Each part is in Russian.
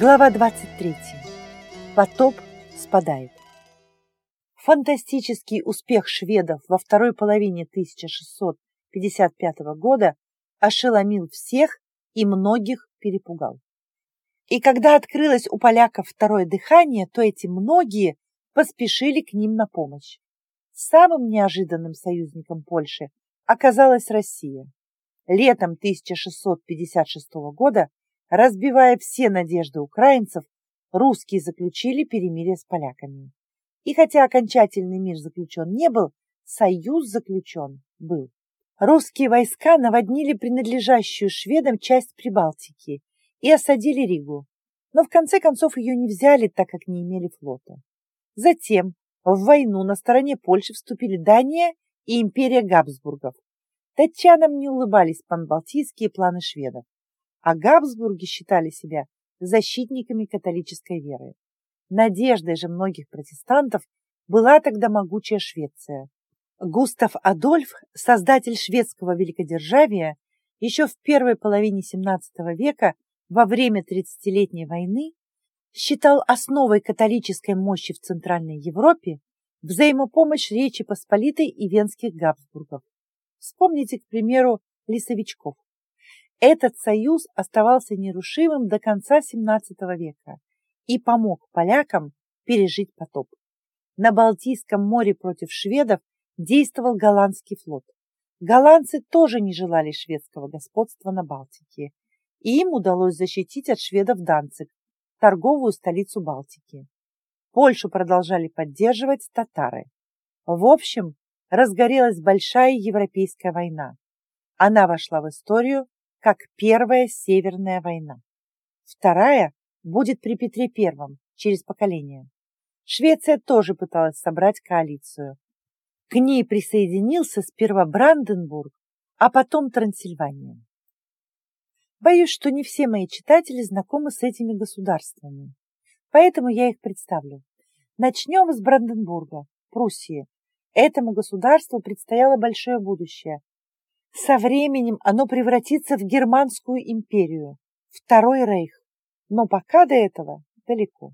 Глава 23. Потоп спадает. Фантастический успех шведов во второй половине 1655 года ошеломил всех и многих перепугал. И когда открылось у поляков второе дыхание, то эти многие поспешили к ним на помощь. Самым неожиданным союзником Польши оказалась Россия. Летом 1656 года Разбивая все надежды украинцев, русские заключили перемирие с поляками. И хотя окончательный мир заключен не был, союз заключен был. Русские войска наводнили принадлежащую шведам часть Прибалтики и осадили Ригу, но в конце концов ее не взяли, так как не имели флота. Затем в войну на стороне Польши вступили Дания и империя Габсбургов. Датчанам не улыбались панбалтийские планы шведов а Габсбурги считали себя защитниками католической веры. Надеждой же многих протестантов была тогда могучая Швеция. Густав Адольф, создатель шведского великодержавия, еще в первой половине XVII века во время Тридцатилетней войны считал основой католической мощи в Центральной Европе взаимопомощь Речи Посполитой и Венских Габсбургов. Вспомните, к примеру, лесовичков. Этот союз оставался нерушимым до конца XVII века и помог полякам пережить потоп. На Балтийском море против шведов действовал голландский флот. Голландцы тоже не желали шведского господства на Балтике, и им удалось защитить от шведов Данциг, торговую столицу Балтики. Польшу продолжали поддерживать татары. В общем, разгорелась большая европейская война. Она вошла в историю как Первая Северная война. Вторая будет при Петре Первом, через поколение. Швеция тоже пыталась собрать коалицию. К ней присоединился сперва Бранденбург, а потом Трансильвания. Боюсь, что не все мои читатели знакомы с этими государствами, поэтому я их представлю. Начнем с Бранденбурга, Пруссии. Этому государству предстояло большое будущее, со временем оно превратится в Германскую империю, Второй Рейх. Но пока до этого далеко.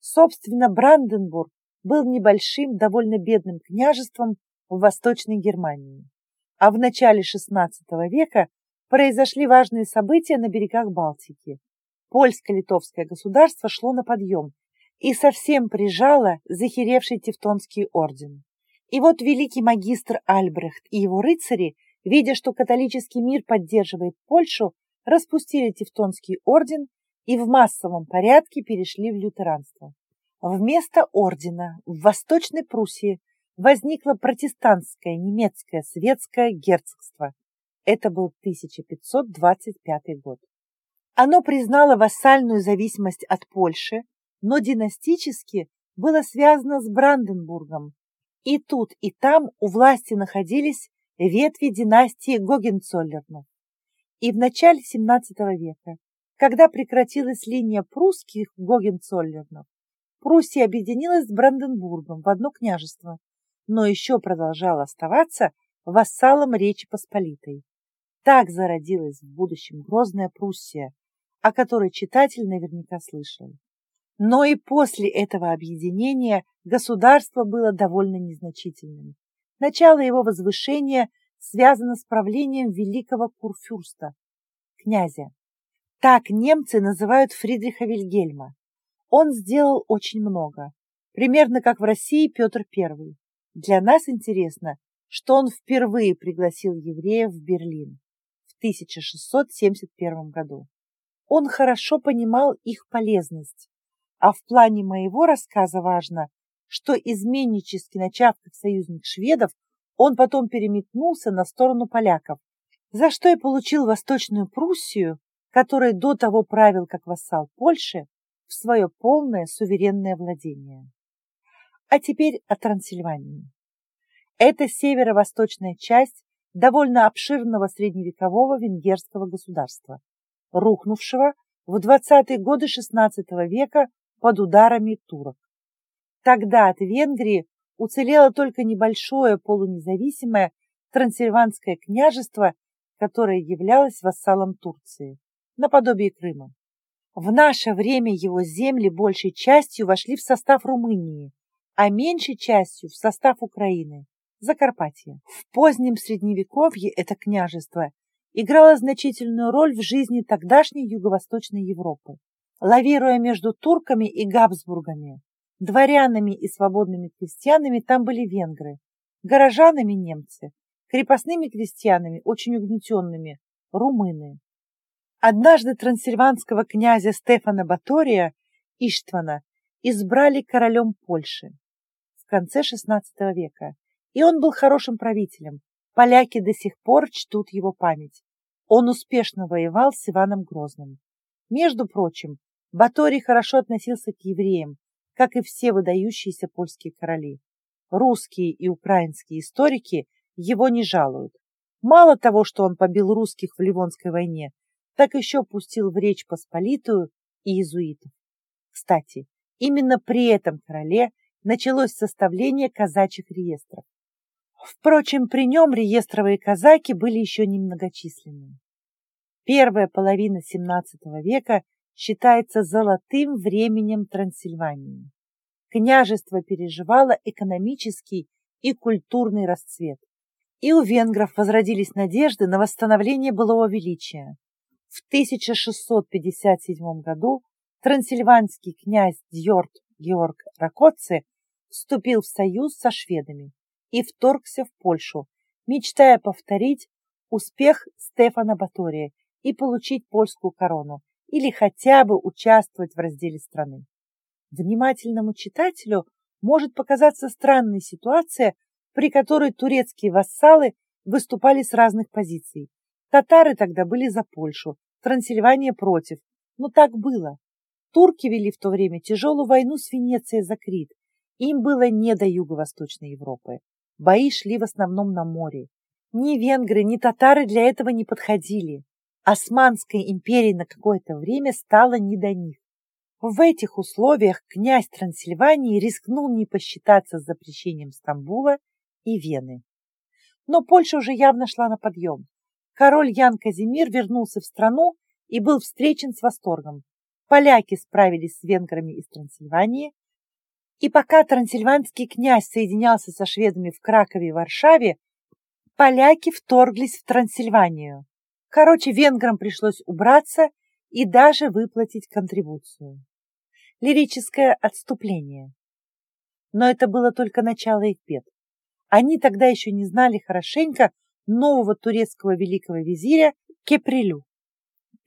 Собственно, Бранденбург был небольшим, довольно бедным княжеством в Восточной Германии. А в начале XVI века произошли важные события на берегах Балтики. Польско-литовское государство шло на подъем и совсем прижало захеревший Тевтонский орден. И вот великий магистр Альбрехт и его рыцари – видя, что католический мир поддерживает Польшу, распустили Тевтонский орден и в массовом порядке перешли в лютеранство. Вместо ордена в Восточной Пруссии возникло протестантское немецкое светское герцогство. Это был 1525 год. Оно признало вассальную зависимость от Польши, но династически было связано с Бранденбургом. И тут, и там у власти находились ветви династии Гогенцоллернов. И в начале XVII века, когда прекратилась линия прусских Гогенцоллернов, Пруссия объединилась с Бранденбургом в одно княжество, но еще продолжала оставаться вассалом Речи Посполитой. Так зародилась в будущем грозная Пруссия, о которой читатель наверняка слышал. Но и после этого объединения государство было довольно незначительным. Начало его возвышения связано с правлением великого курфюрста, князя. Так немцы называют Фридриха Вильгельма. Он сделал очень много, примерно как в России Петр I. Для нас интересно, что он впервые пригласил евреев в Берлин в 1671 году. Он хорошо понимал их полезность, а в плане моего рассказа важно, что изменнически начав как союзник шведов, он потом переметнулся на сторону поляков, за что и получил Восточную Пруссию, которая до того правил как вассал Польши, в свое полное суверенное владение. А теперь о Трансильвании. Это северо-восточная часть довольно обширного средневекового венгерского государства, рухнувшего в 20-е годы XVI века под ударами турок. Тогда от Венгрии уцелело только небольшое полунезависимое Трансильванское княжество, которое являлось вассалом Турции, наподобие Крыма. В наше время его земли большей частью вошли в состав Румынии, а меньшей частью в состав Украины, Закарпатья. В позднем Средневековье это княжество играло значительную роль в жизни тогдашней Юго-Восточной Европы. Лавируя между турками и Габсбургами, дворянами и свободными крестьянами там были венгры, горожанами немцы, крепостными крестьянами, очень угнетенными, румыны. Однажды трансильванского князя Стефана Батория Иштвана избрали королем Польши в конце XVI века, и он был хорошим правителем. Поляки до сих пор чтут его память. Он успешно воевал с Иваном Грозным. Между прочим, Баторий хорошо относился к евреям, как и все выдающиеся польские короли. Русские и украинские историки его не жалуют. Мало того, что он побил русских в Ливонской войне, так еще пустил в Речь Посполитую и иезуитов. Кстати, именно при этом короле началось составление казачьих реестров. Впрочем, при нем реестровые казаки были еще немногочисленны. Первая половина XVII века считается золотым временем Трансильвании. Княжество переживало экономический и культурный расцвет. И у венгров возродились надежды на восстановление былого величия. В 1657 году трансильванский князь Дьорд Георг Ракоци вступил в союз со шведами и вторгся в Польшу, мечтая повторить успех Стефана Батория и получить польскую корону или хотя бы участвовать в разделе страны. Внимательному читателю может показаться странной ситуация, при которой турецкие вассалы выступали с разных позиций. Татары тогда были за Польшу, Трансильвания против. Но так было. Турки вели в то время тяжелую войну с Венецией за Крит. Им было не до Юго-Восточной Европы. Бои шли в основном на море. Ни венгры, ни татары для этого не подходили. Османской империи на какое-то время стало не до них. В этих условиях князь Трансильвании рискнул не посчитаться с запрещением Стамбула и Вены. Но Польша уже явно шла на подъем король Ян Казимир вернулся в страну и был встречен с восторгом. Поляки справились с венграми из Трансильвании, и пока трансильванский князь соединялся со шведами в Кракове и Варшаве, поляки вторглись в Трансильванию. Короче, венграм пришлось убраться и даже выплатить контрибуцию. Лирическое отступление. Но это было только начало их бед. Они тогда еще не знали хорошенько, нового турецкого великого визиря Кеприлю.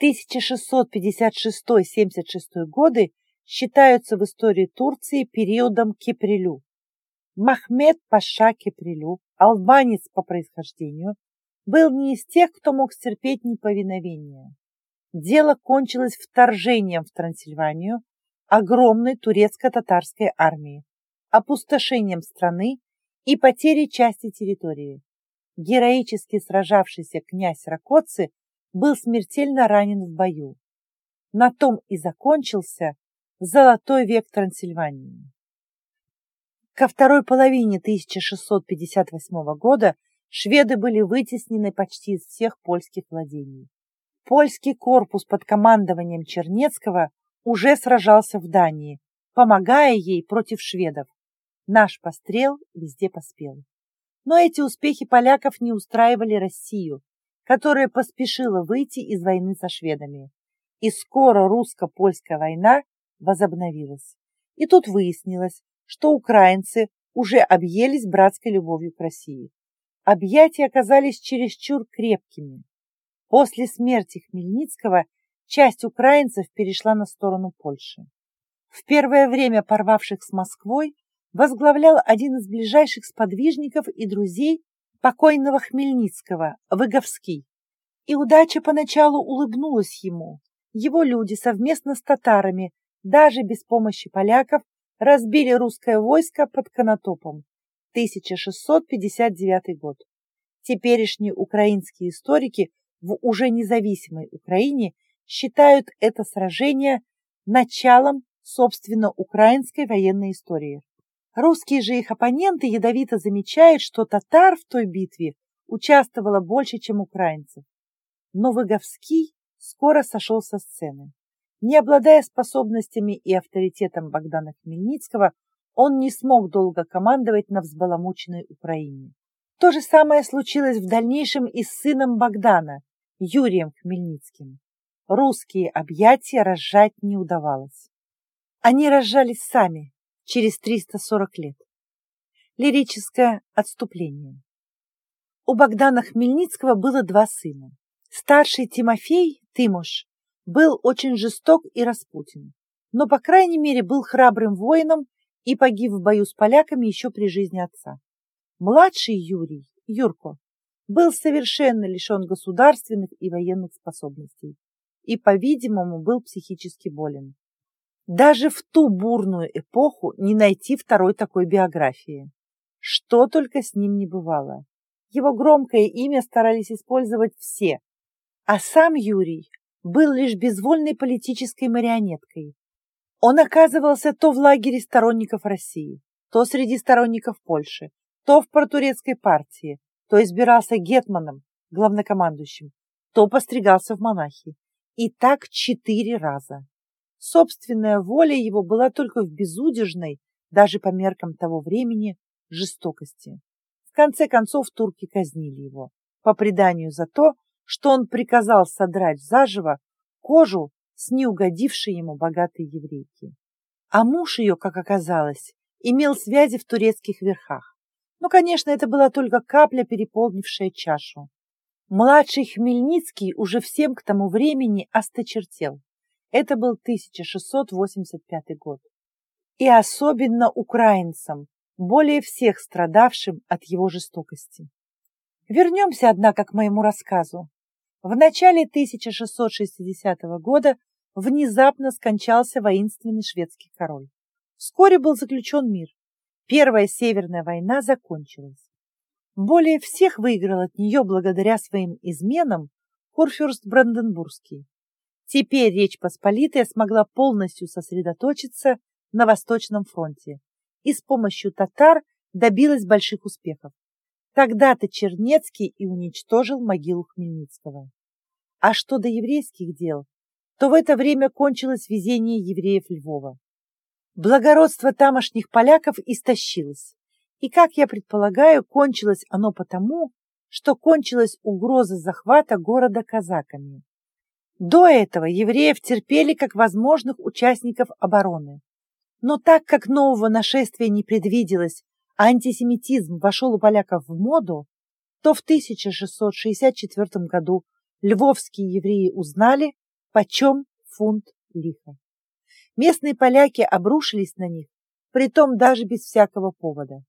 1656-76 годы считаются в истории Турции периодом Кеприлю. Махмед Паша Кеприлю, албанец по происхождению, был не из тех, кто мог стерпеть неповиновение. Дело кончилось вторжением в Трансильванию огромной турецко-татарской армии, опустошением страны и потерей части территории героически сражавшийся князь Ракоци был смертельно ранен в бою. На том и закончился золотой век Трансильвании. Ко второй половине 1658 года шведы были вытеснены почти из всех польских владений. Польский корпус под командованием Чернецкого уже сражался в Дании, помогая ей против шведов. Наш пострел везде поспел. Но эти успехи поляков не устраивали Россию, которая поспешила выйти из войны со шведами. И скоро русско-польская война возобновилась. И тут выяснилось, что украинцы уже объелись братской любовью к России. Объятия оказались чересчур крепкими. После смерти Хмельницкого часть украинцев перешла на сторону Польши. В первое время порвавших с Москвой возглавлял один из ближайших сподвижников и друзей покойного Хмельницкого, Выговский. И удача поначалу улыбнулась ему. Его люди совместно с татарами, даже без помощи поляков, разбили русское войско под Конотопом. 1659 год. Теперешние украинские историки в уже независимой Украине считают это сражение началом, собственно, украинской военной истории. Русские же их оппоненты ядовито замечают, что татар в той битве участвовало больше, чем украинцев. Но Выговский скоро сошел со сцены. Не обладая способностями и авторитетом Богдана Хмельницкого, он не смог долго командовать на взбаламученной Украине. То же самое случилось в дальнейшем и с сыном Богдана, Юрием Хмельницким. Русские объятия разжать не удавалось. Они разжались сами через 340 лет. Лирическое отступление. У Богдана Хмельницкого было два сына. Старший Тимофей, Тимош, был очень жесток и распутен, но, по крайней мере, был храбрым воином и погиб в бою с поляками еще при жизни отца. Младший Юрий, Юрко, был совершенно лишен государственных и военных способностей и, по-видимому, был психически болен. Даже в ту бурную эпоху не найти второй такой биографии. Что только с ним не бывало. Его громкое имя старались использовать все, а сам Юрий был лишь безвольной политической марионеткой. Он оказывался то в лагере сторонников России, то среди сторонников Польши, то в протурецкой партии, то избирался гетманом, главнокомандующим, то постригался в монахи. И так четыре раза. Собственная воля его была только в безудержной, даже по меркам того времени, жестокости. В конце концов турки казнили его, по преданию за то, что он приказал содрать заживо кожу с неугодившей ему богатой еврейки. А муж ее, как оказалось, имел связи в турецких верхах. Но, конечно, это была только капля, переполнившая чашу. Младший Хмельницкий уже всем к тому времени осточертел. Это был 1685 год. И особенно украинцам, более всех страдавшим от его жестокости. Вернемся, однако, к моему рассказу. В начале 1660 года внезапно скончался воинственный шведский король. Вскоре был заключен мир. Первая Северная война закончилась. Более всех выиграл от нее благодаря своим изменам Курфюрст Бранденбургский. Теперь Речь Посполитая смогла полностью сосредоточиться на Восточном фронте и с помощью татар добилась больших успехов. Тогда-то Чернецкий и уничтожил могилу Хмельницкого. А что до еврейских дел, то в это время кончилось везение евреев Львова. Благородство тамошних поляков истощилось, и, как я предполагаю, кончилось оно потому, что кончилась угроза захвата города казаками. До этого евреев терпели как возможных участников обороны. Но так как нового нашествия не предвиделось, а антисемитизм вошел у поляков в моду, то в 1664 году львовские евреи узнали, почем фунт лиха. Местные поляки обрушились на них, притом даже без всякого повода.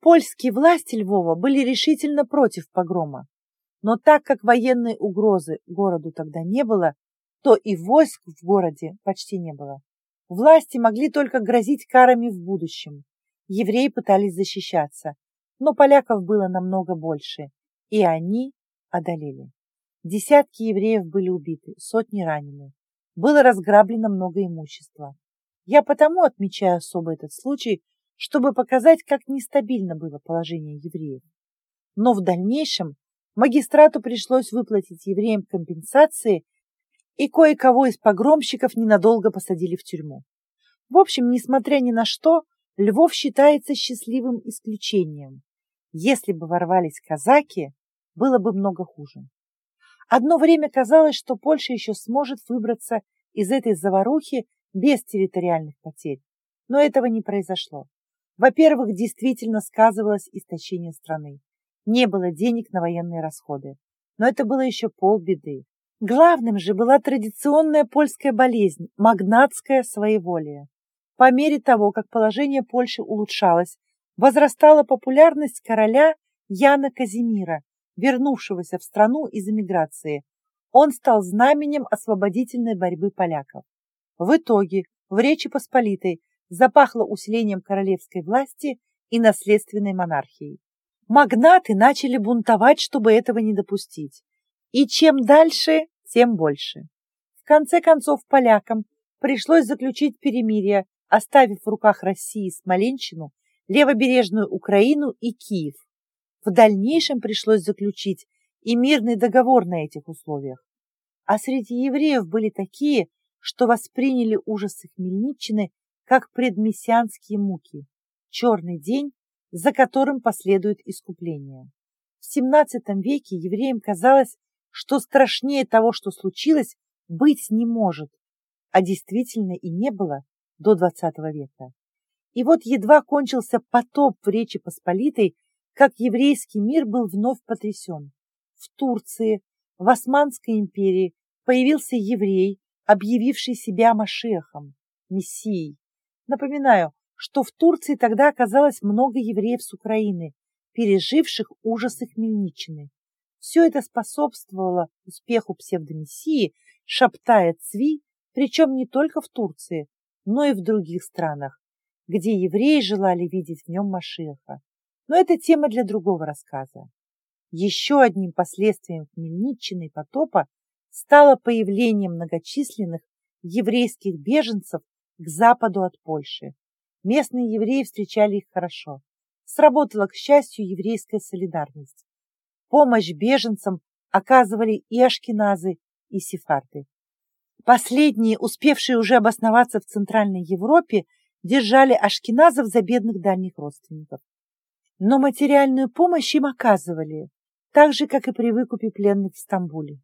Польские власти Львова были решительно против погрома, но так как военной угрозы городу тогда не было, то и войск в городе почти не было. Власти могли только грозить карами в будущем. Евреи пытались защищаться, но поляков было намного больше, и они одолели. Десятки евреев были убиты, сотни ранены. Было разграблено много имущества. Я потому отмечаю особо этот случай, чтобы показать, как нестабильно было положение евреев. Но в дальнейшем магистрату пришлось выплатить евреям компенсации, и кое-кого из погромщиков ненадолго посадили в тюрьму. В общем, несмотря ни на что, Львов считается счастливым исключением. Если бы ворвались казаки, было бы много хуже. Одно время казалось, что Польша еще сможет выбраться из этой заварухи без территориальных потерь, но этого не произошло. Во-первых, действительно сказывалось истощение страны. Не было денег на военные расходы. Но это было еще полбеды. Главным же была традиционная польская болезнь – магнатское своеволие. По мере того, как положение Польши улучшалось, возрастала популярность короля Яна Казимира, вернувшегося в страну из эмиграции. Он стал знаменем освободительной борьбы поляков. В итоге в Речи Посполитой запахло усилением королевской власти и наследственной монархией. Магнаты начали бунтовать, чтобы этого не допустить. И чем дальше, тем больше. В конце концов, полякам пришлось заключить перемирие, оставив в руках России Смоленщину, левобережную Украину и Киев. В дальнейшем пришлось заключить и мирный договор на этих условиях. А среди евреев были такие, что восприняли ужасы Хмельниччины как предмессианские муки, черный день, за которым последует искупление. В XVII веке евреям казалось, что страшнее того, что случилось, быть не может, а действительно и не было до XX века. И вот едва кончился потоп в Речи Посполитой, как еврейский мир был вновь потрясен. В Турции, в Османской империи появился еврей, объявивший себя Машехом, Мессией. Напоминаю, что в Турции тогда оказалось много евреев с Украины, переживших ужасы Хмельниччины. Все это способствовало успеху псевдомессии, шаптая Цви, причем не только в Турции, но и в других странах, где евреи желали видеть в нем Машеха. Но это тема для другого рассказа. Еще одним последствием Хмельниччины и потопа стало появление многочисленных еврейских беженцев к западу от Польши. Местные евреи встречали их хорошо. Сработала, к счастью, еврейская солидарность. Помощь беженцам оказывали и ашкеназы, и сефарды. Последние, успевшие уже обосноваться в Центральной Европе, держали ашкеназов за бедных дальних родственников. Но материальную помощь им оказывали, так же, как и при выкупе пленных в Стамбуле.